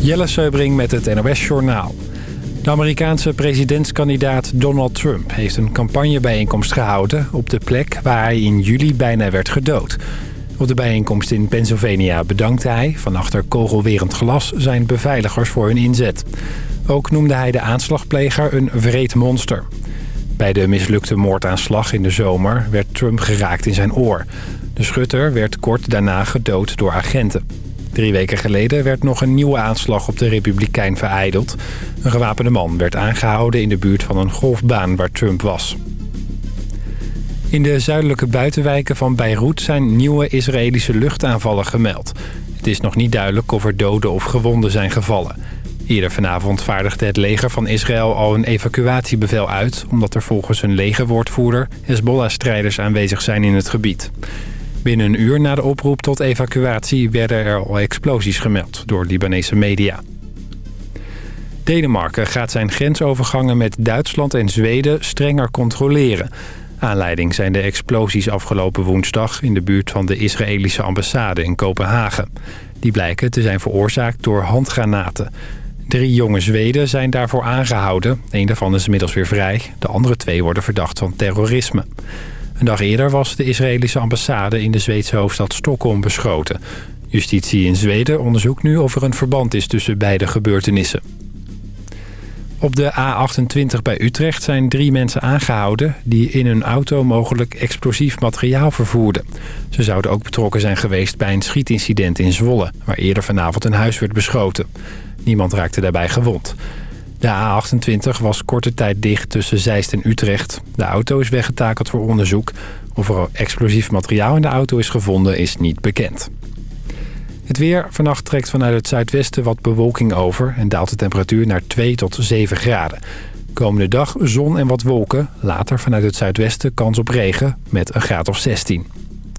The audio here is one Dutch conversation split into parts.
Jelle Seubring met het NOS Journaal. De Amerikaanse presidentskandidaat Donald Trump heeft een campagnebijeenkomst gehouden... op de plek waar hij in juli bijna werd gedood. Op de bijeenkomst in Pennsylvania bedankte hij, van achter kogelwerend glas... zijn beveiligers voor hun inzet. Ook noemde hij de aanslagpleger een vreed monster. Bij de mislukte moordaanslag in de zomer werd Trump geraakt in zijn oor. De schutter werd kort daarna gedood door agenten. Drie weken geleden werd nog een nieuwe aanslag op de Republikein vereideld. Een gewapende man werd aangehouden in de buurt van een golfbaan waar Trump was. In de zuidelijke buitenwijken van Beirut zijn nieuwe Israëlische luchtaanvallen gemeld. Het is nog niet duidelijk of er doden of gewonden zijn gevallen. Eerder vanavond vaardigde het leger van Israël al een evacuatiebevel uit... omdat er volgens een legerwoordvoerder Hezbollah-strijders aanwezig zijn in het gebied. Binnen een uur na de oproep tot evacuatie werden er al explosies gemeld door Libanese media. Denemarken gaat zijn grensovergangen met Duitsland en Zweden strenger controleren. Aanleiding zijn de explosies afgelopen woensdag in de buurt van de Israëlische ambassade in Kopenhagen. Die blijken te zijn veroorzaakt door handgranaten. Drie jonge Zweden zijn daarvoor aangehouden. Eén daarvan is inmiddels weer vrij. De andere twee worden verdacht van terrorisme. Een dag eerder was de Israëlische ambassade in de Zweedse hoofdstad Stockholm beschoten. Justitie in Zweden onderzoekt nu of er een verband is tussen beide gebeurtenissen. Op de A28 bij Utrecht zijn drie mensen aangehouden... die in hun auto mogelijk explosief materiaal vervoerden. Ze zouden ook betrokken zijn geweest bij een schietincident in Zwolle... waar eerder vanavond een huis werd beschoten. Niemand raakte daarbij gewond. De A28 was korte tijd dicht tussen Zeist en Utrecht. De auto is weggetakeld voor onderzoek. Of er explosief materiaal in de auto is gevonden is niet bekend. Het weer. Vannacht trekt vanuit het zuidwesten wat bewolking over... en daalt de temperatuur naar 2 tot 7 graden. Komende dag zon en wat wolken. Later vanuit het zuidwesten kans op regen met een graad of 16.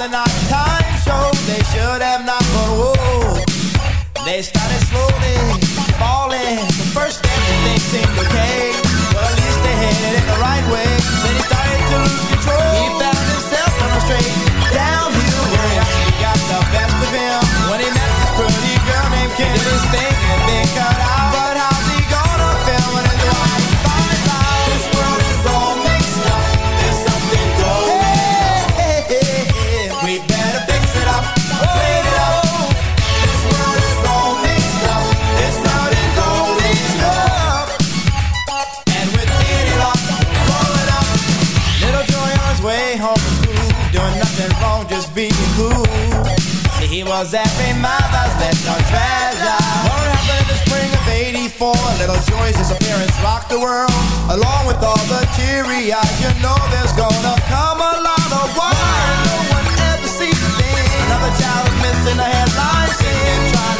and our time shows they should have not, but whoa, they started world, along with all the teary eyes, you know there's gonna come a lot of why no one ever sees a thing. Another child is missing a headline, saying,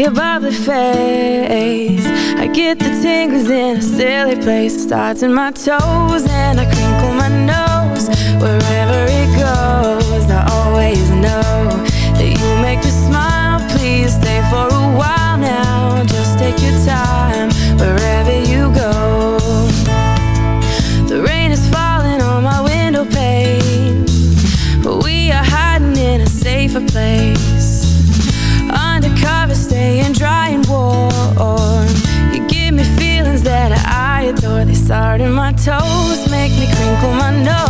your bubbly face. I get the tingles in a silly place. Starts in my toes and I crinkle my nose. Wherever it goes I always know That you make me smile. Please stay for a while now. Just take your time. Starting my toes. Make me crinkle my nose.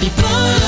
people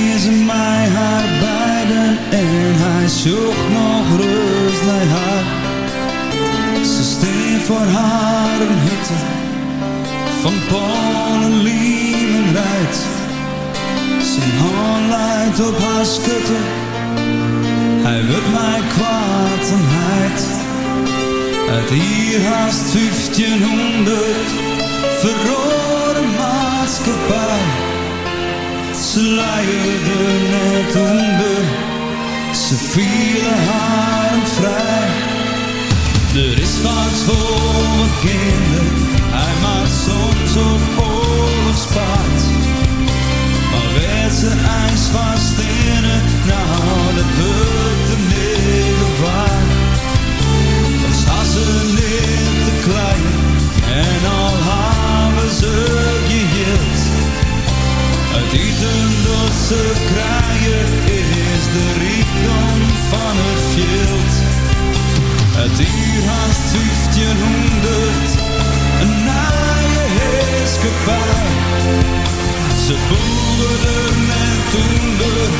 Besteed ze mij haar beiden en hij zocht nog rust naar haar. Ze steen voor haar een hutte van Polen, lieven rijdt. Zijn hand leidt op haar schutte, hij wil mij kwaad en heid. Uit hier haast 1500 verrode maatschappij. Ze leiden net onder, ze vielen haar vrij. Er is vaak voor kinderen, hij maakt soms op oorlogspaard. Maar werd ze ijs vast in het, nou dat wordt de middel waard. Dan staan ze niet te klein en al hebben ze geheeld. Het eten dat ze krijgen is de rijkdom van het veld. Het uur haast 1500, een naaie heerskepaar. Ze boerden en toender,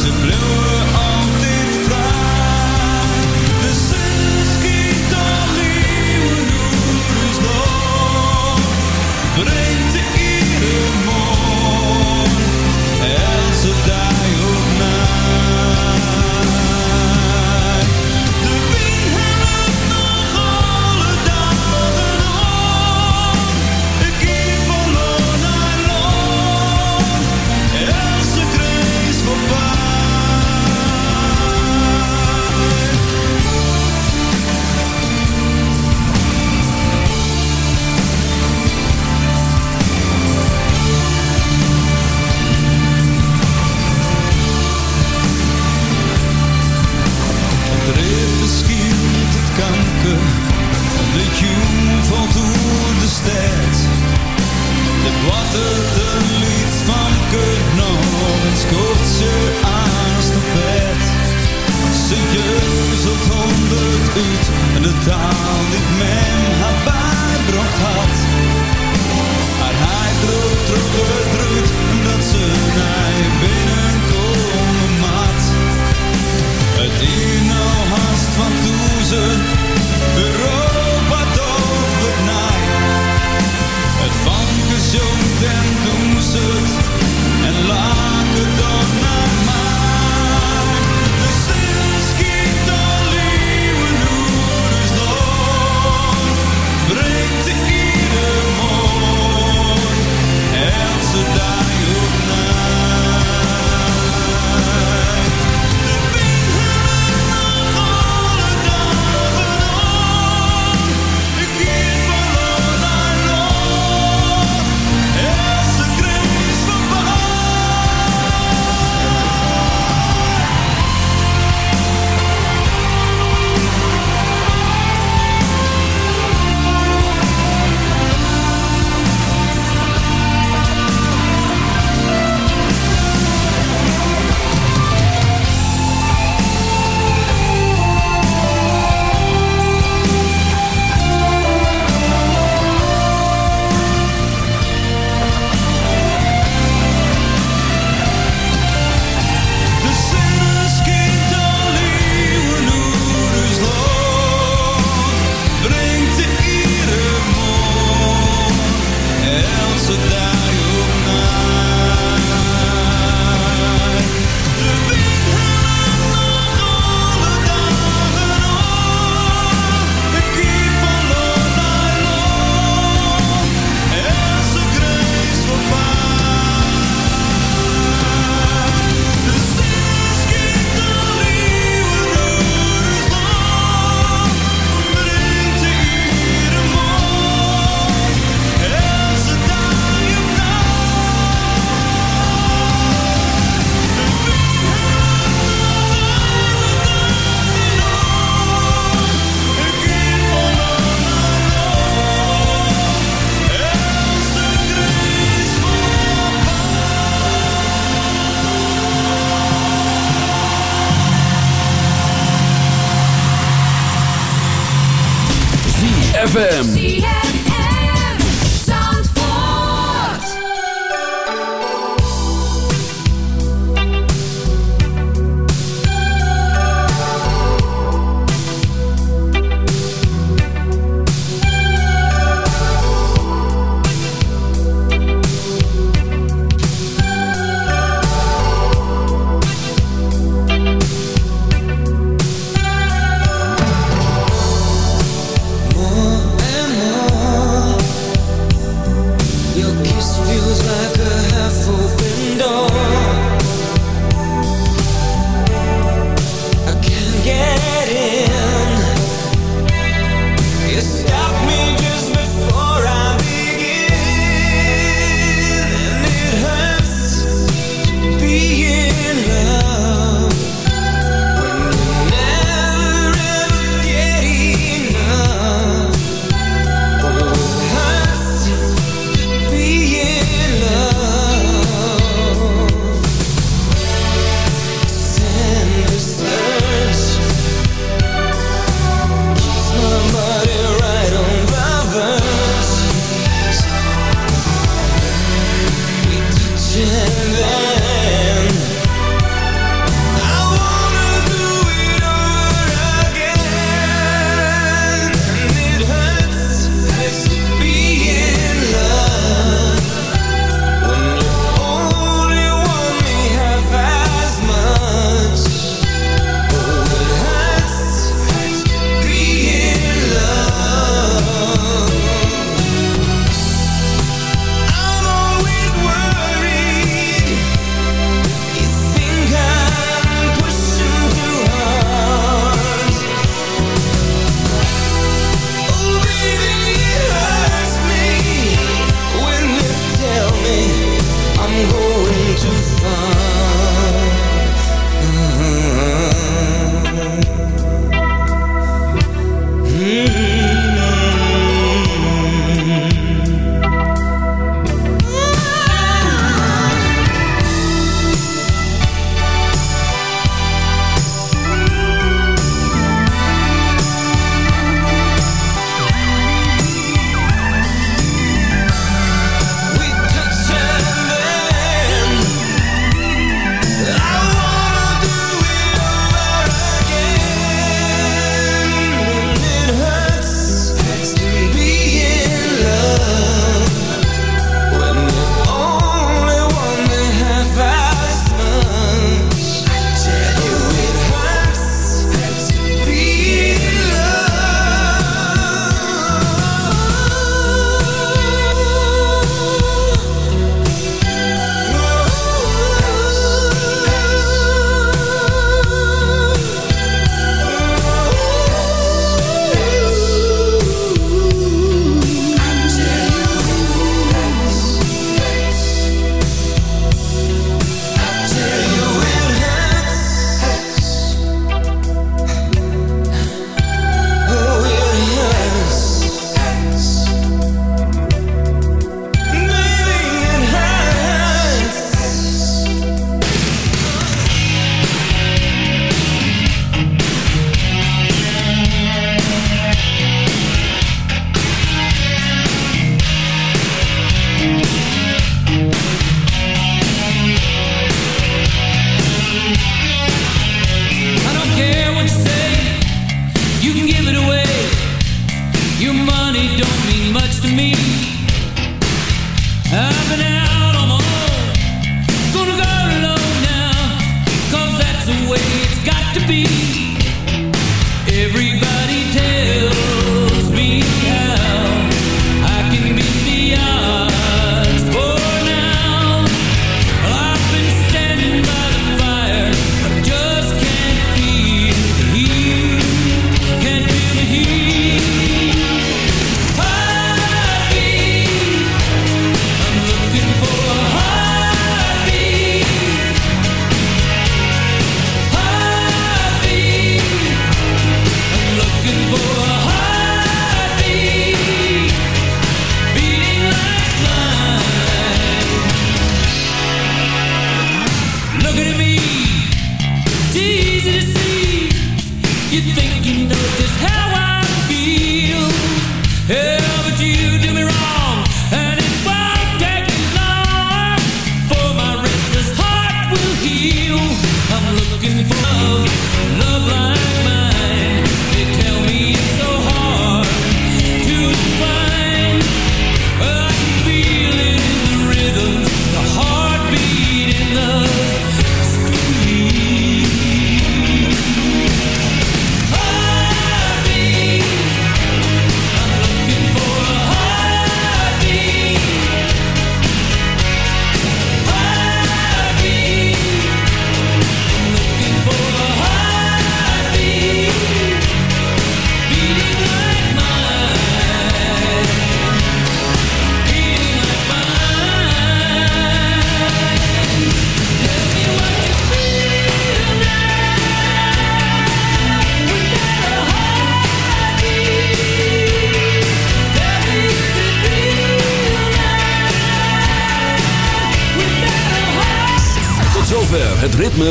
ze bleven